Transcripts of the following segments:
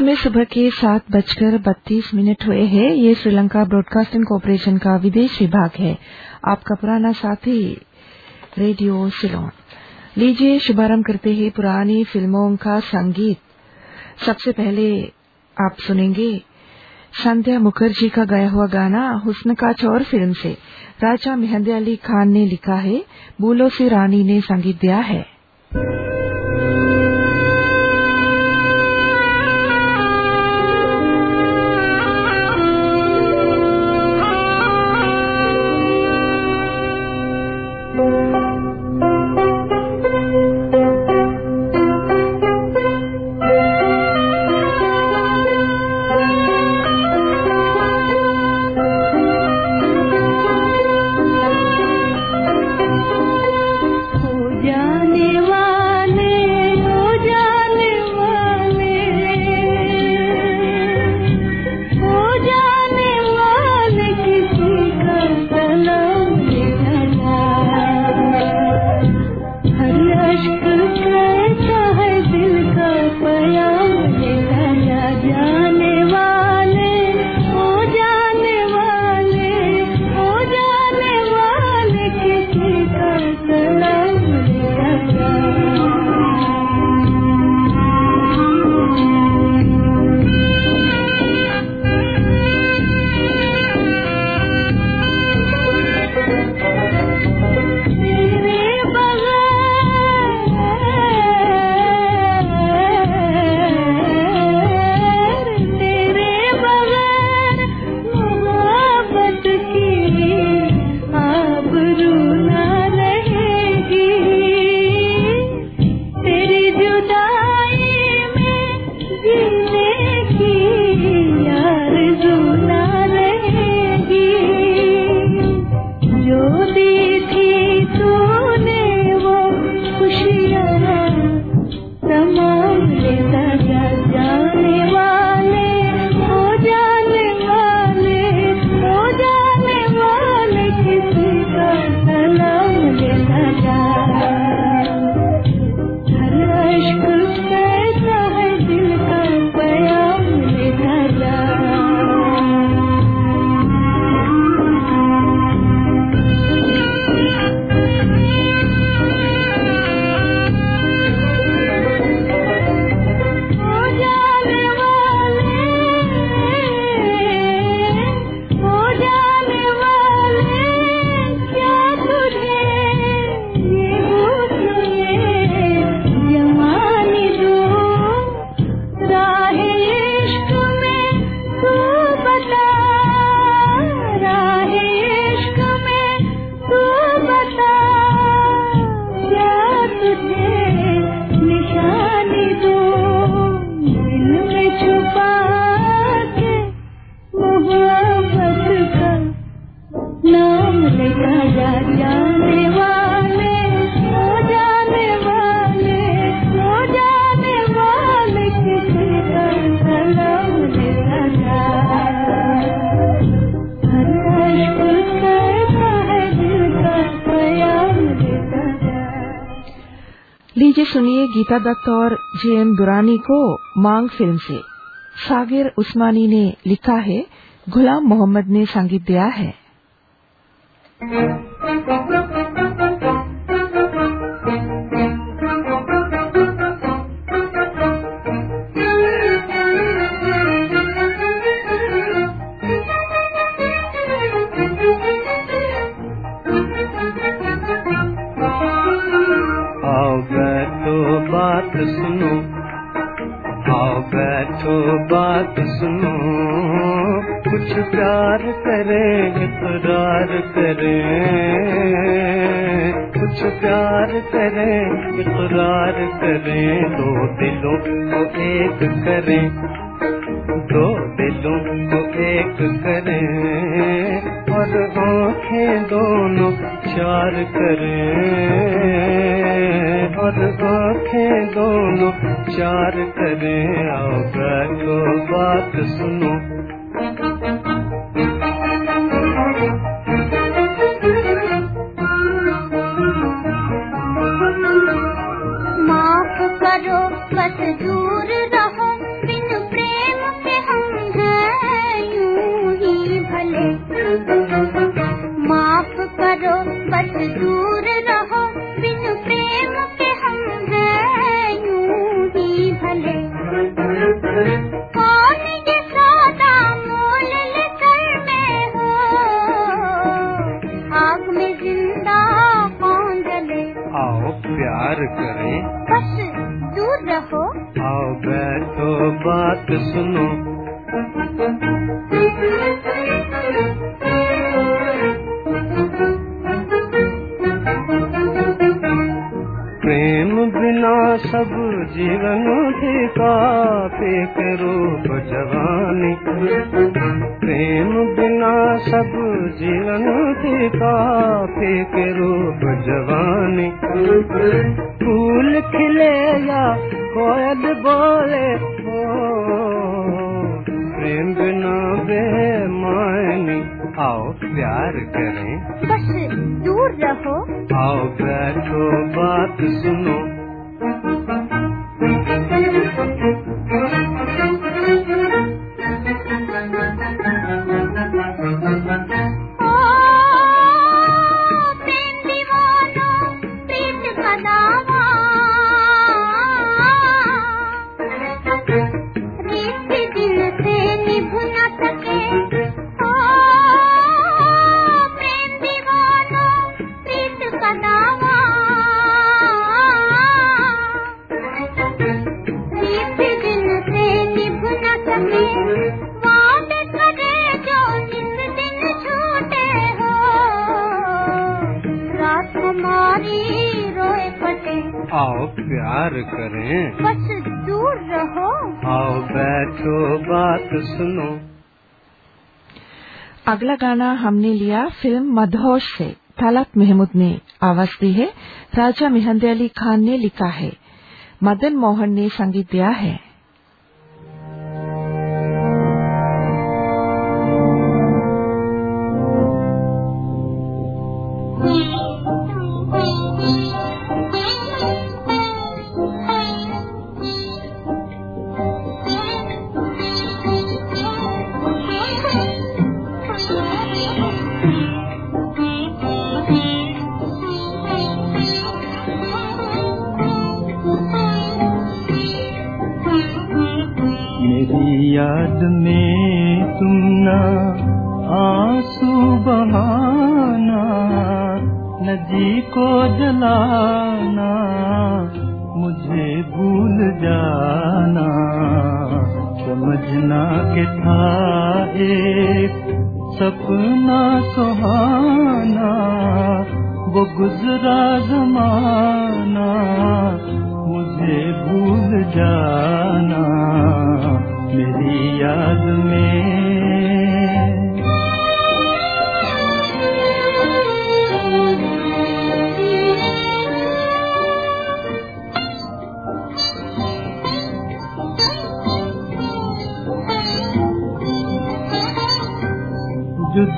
इस समय सुबह के सात बजकर बत्तीस मिनट हुए हैं। ये श्रीलंका ब्रॉडकास्टिंग कॉरपोरेशन का विदेश विभाग है। आपका पुराना साथी, रेडियो सिलोन। लीजिए शुभारंभ करते हैं पुरानी फ़िल्मों का संगीत। सबसे पहले आप सुनेंगे संध्या मुखर्जी का गाया हुआ गाना हुस्न का चौर फ़िल्म से। राजा मेहंदे अली खान ने लिखा है, बूलो से रानी ने संगीत दिया है। गीता दत्त और जेएम दुरानी को मांग फ़िल्म से। सागिर उस्मानी ने लिखा है, गुलाम मोहम्मद ने संगीत दिया है। कुछ प्यार करें, इकरार करें। कुछ प्यार करें, इकरार करें। दो दिलों को एक करें। दो दिलों को एक करें। और आँखें दोनों चार करें। और आँखें दोनों चार करें। आओ बैठो, बात सुनो। सुनो। प्रेम बिना सब जीवन फीका फेक रूप जवानी प्रेम बिना सब जीवन फीका फेक रूप जवानी फूल खिले या कोयल बोले बेमानी। आओ प्यार करें। बस दूर रहो। आओ बैठो बात सुनो। अगला गाना हमने लिया फ़िल्म मधोश से। तलत महमूद ने आवाज़ दी है। राजा मेहंदे अली खान ने लिखा है। मदन मोहन ने संगीत दिया है।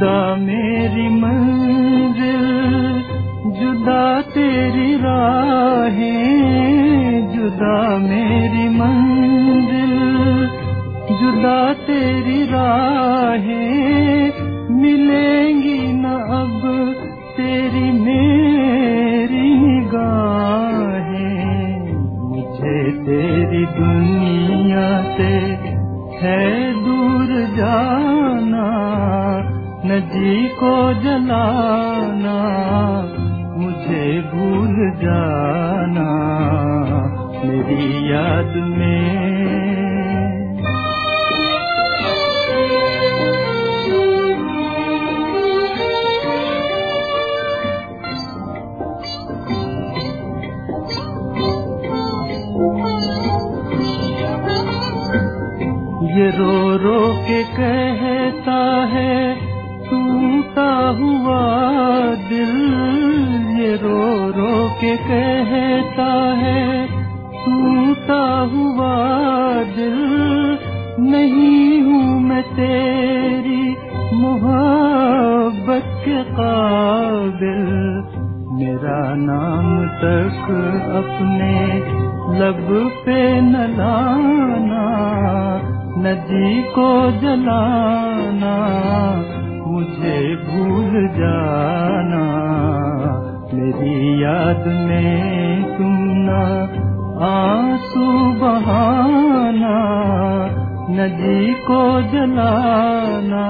जुदा मेरी मंजिल जुदा तेरी राहें जुदा मेरी मंजिल जुदा तेरी राहें नदी को जलाना मुझे भूल जाना आँसू बहाना, नदी को जलाना,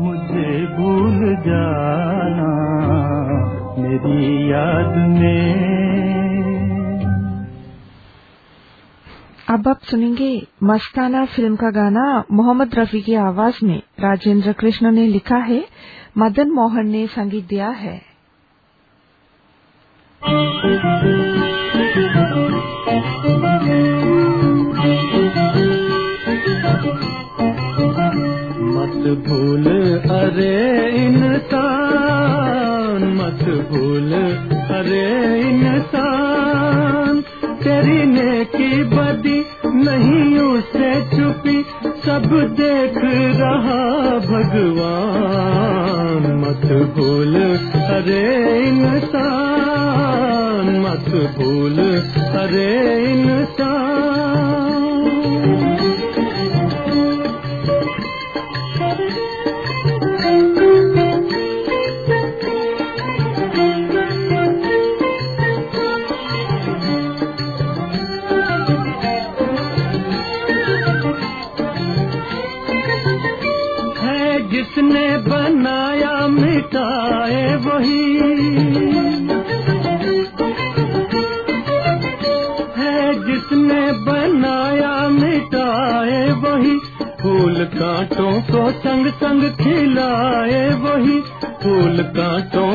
मुझे भूल जाना, मेरी याद में। अब आप सुनेंगे मस्ताना फ़िल्म का गाना मोहम्मद रफी की आवाज़ में राजेंद्र कृष्ण ने लिखा है, मदन मोहन ने संगीत दिया है। मत भूल मत भूल नहीं उसे छुपी, सब देख रहा भगवान। मत भूल, अरे इंसान मत भूल अरे इंसान को संग संग खिलाए वही फूल कांटों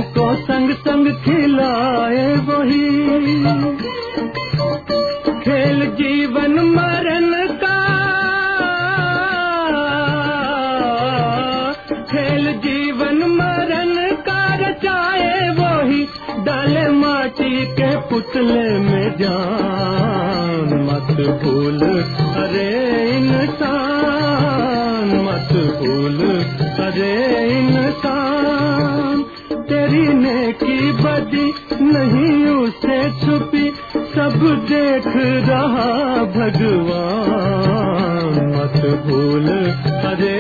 भगवान मत भूल अरे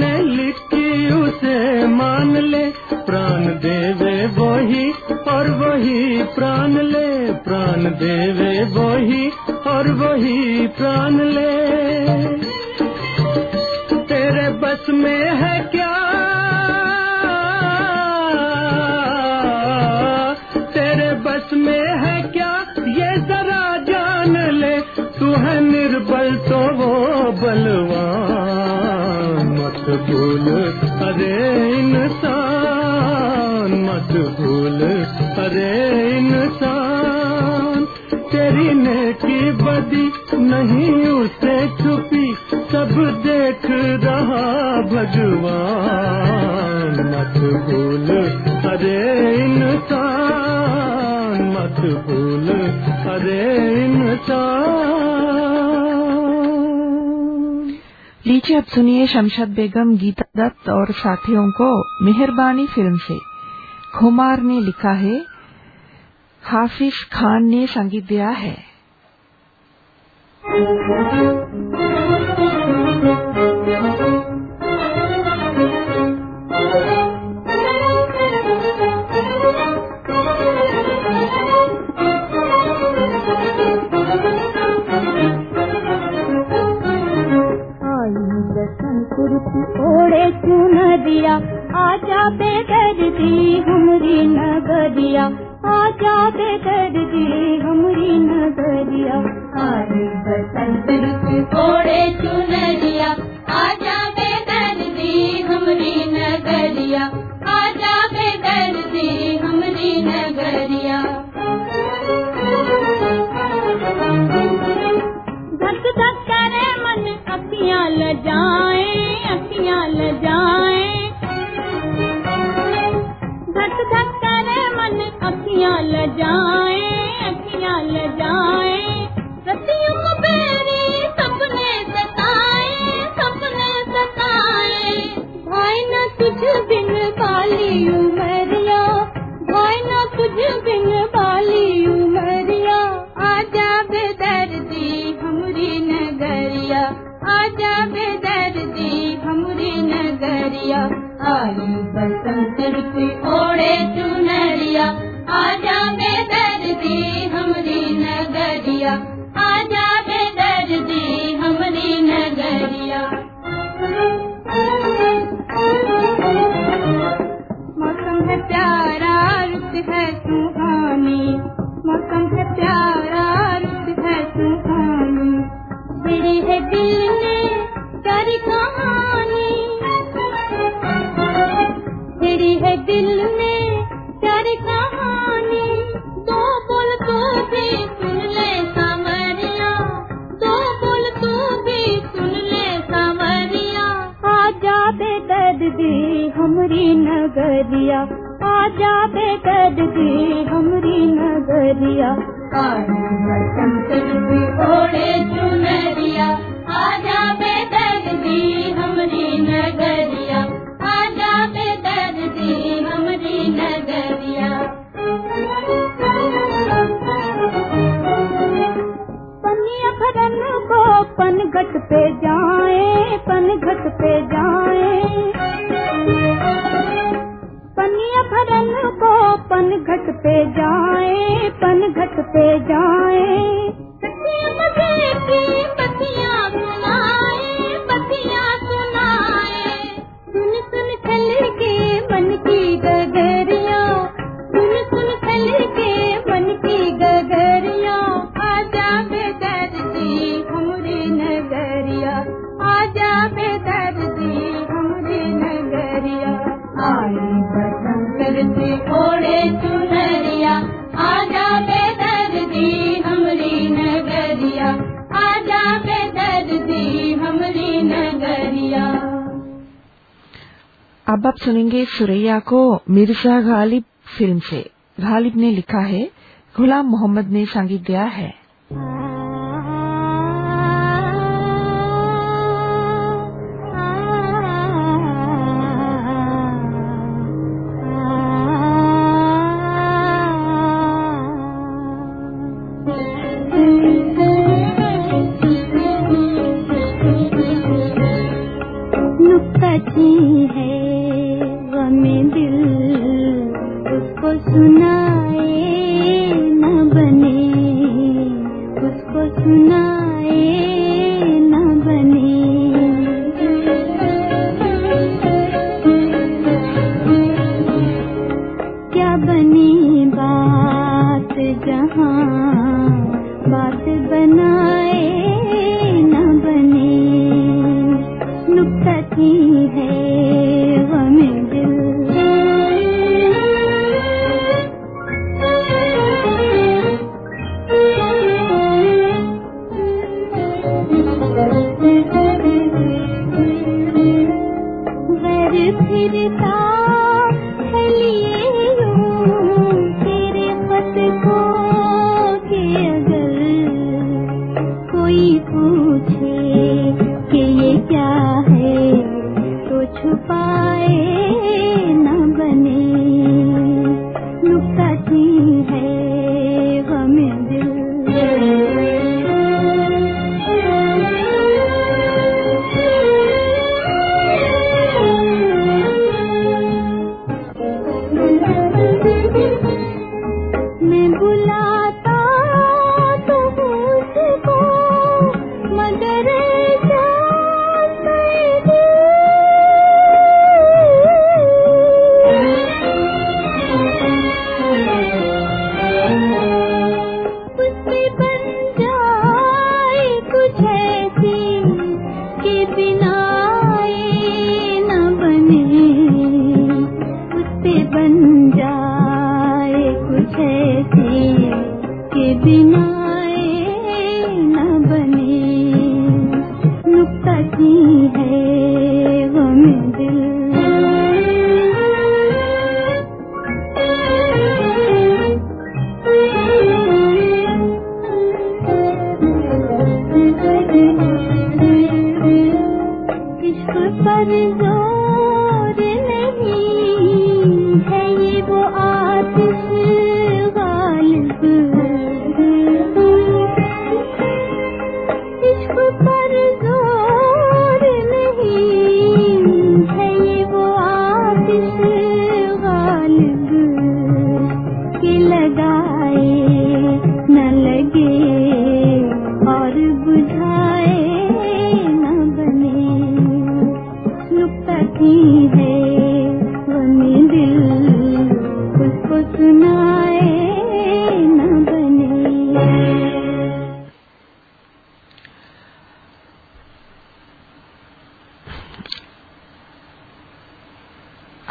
ने लिखी उसे मान ले, प्राण देवे वही और वही प्राण ले, प्राण देवे वही और वही प्राण ले। अरे इंसान। तेरी नेकी बदी नहीं, उसे छुपी, सब देख रहा भगवान। मत भूल, अरे इंसान। मत भूल, अरे इंसान। लीजिए, अब सुनिए शमशद बेगम गीता दत्त और साथियों को मेहरबानी फ़िल्म से। खुमार ने लिखा है हाफिज खान ने संगीत दिया है। ओढ़े चुन दिया आजा बेदर्दी हमरी नगदिया नज़रिया पे कर दे हमरी नज़रिया। आज बसंत रुक कोड़े चुनरिया। आजा बे कर दे हमरी नगरिया आजा बे कर दे हमरी नगरिया se. अब आप सुनेंगे सुरैया को मिर्ज़ा गालिब फ़िल्म से। गालिब ने लिखा है, गुलाम मोहम्मद ने संगीत दिया है। हाँ। ना पर ज़ोर नहीं है ये वो आतिशी।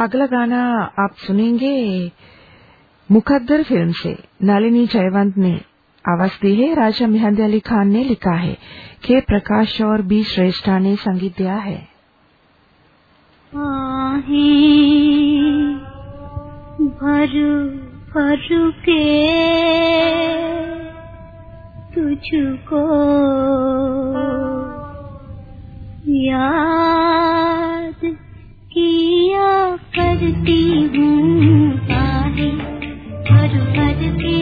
अगला गाना आप सुनेंगे मुकद्दर फ़िल्म से। नालिनी जयवंत ने आवाज़ दी है। राजा मेहंदी अली खान ने लिखा है। के प्रकाश और बी श्रेष्ठा ने संगीत दिया है। के तुझको याद की करती हूँ पर करती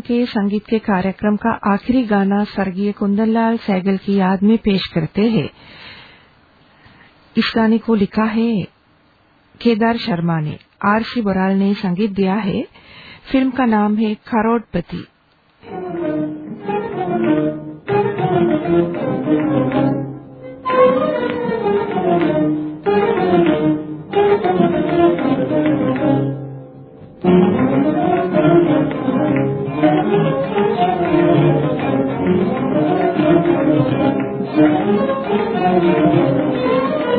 कार्यक्रम के संगीत के कार्यक्रम का आखिरी गाना स्वर्गीय कुंदनलाल सैगल की याद में पेश करते हैं। इस गाने को लिखा है केदार शर्मा ने। आरसी बराल ने संगीत दिया है। फ़िल्म का नाम है खरोडपति। Thank you. Thank you.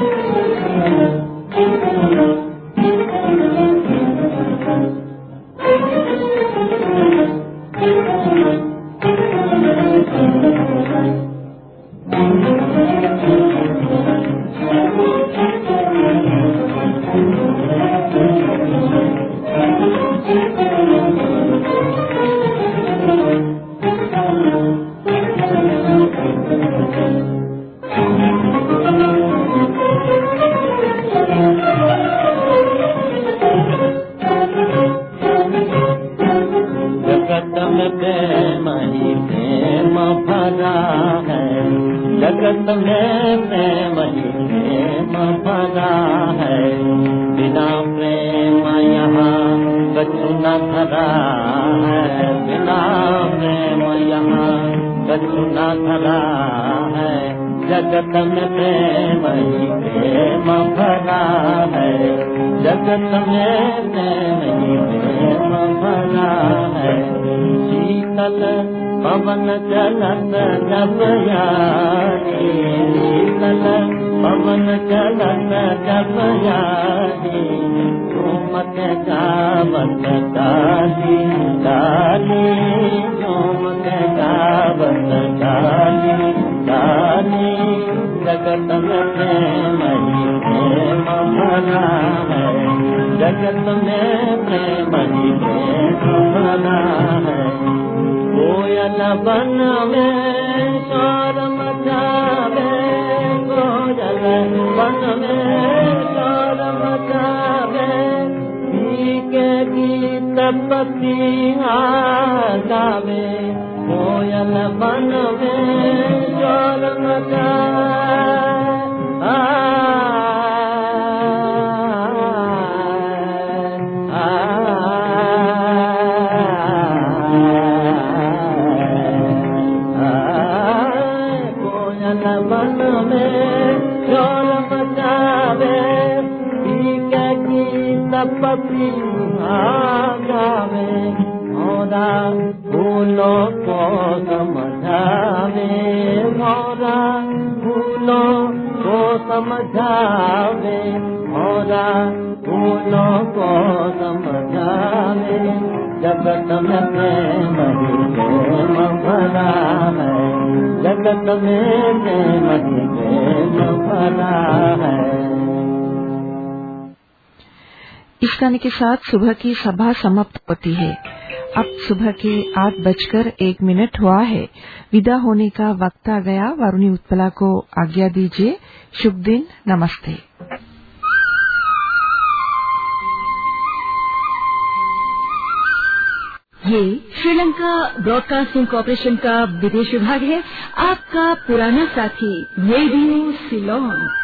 जगत में प्रेम ही प्रेम भरा है शीतल पवन चलत जब यारी शीतल फूलों को समझावे मोरा, फूलों को समझावे मोरा, फूलों को समझावे। जगत में प्रेम प्रेम भरा है। जगत में प्रेम प्रेम भरा है। इस गाने के साथ सुबह की सभा समाप्त होती है। अब सुबह के आठ बजकर एक मिनट हुआ है। विदा होने का वक्त आ गया। वरुणी उत्पला को आज्ञा दीजिए। शुभ दिन। नमस्ते। ये श्रीलंका ब्रॉडकास्टिंग कॉरपोरेशन का विदेश विभाग है। आपका पुराना साथी रेडियो सिलोन।